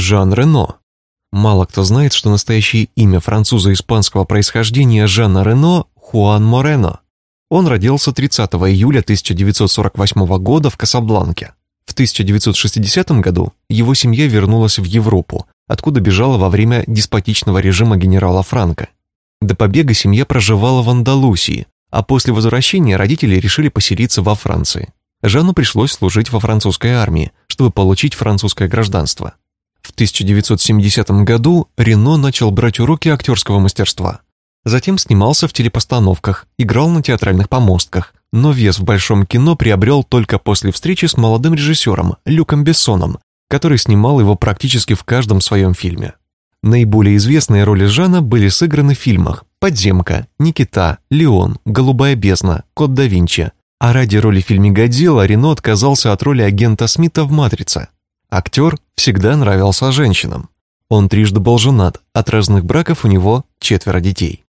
Жан Рено. Мало кто знает, что настоящее имя француза испанского происхождения Жана Рено – Хуан Морено. Он родился 30 июля 1948 года в Касабланке. В 1960 году его семья вернулась в Европу, откуда бежала во время деспотичного режима генерала Франко. До побега семья проживала в Андалусии, а после возвращения родители решили поселиться во Франции. Жанну пришлось служить во французской армии, чтобы получить французское гражданство. В 1970 году Рено начал брать уроки актерского мастерства. Затем снимался в телепостановках, играл на театральных помостках, но вес в большом кино приобрел только после встречи с молодым режиссером Люком Бессоном, который снимал его практически в каждом своем фильме. Наиболее известные роли Жана были сыграны в фильмах «Подземка», «Никита», «Леон», «Голубая бездна», «Код да Винчи», а ради роли в фильме «Годзилла» Рено отказался от роли агента Смита в «Матрице». Актер всегда нравился женщинам. Он трижды был женат, от разных браков у него четверо детей.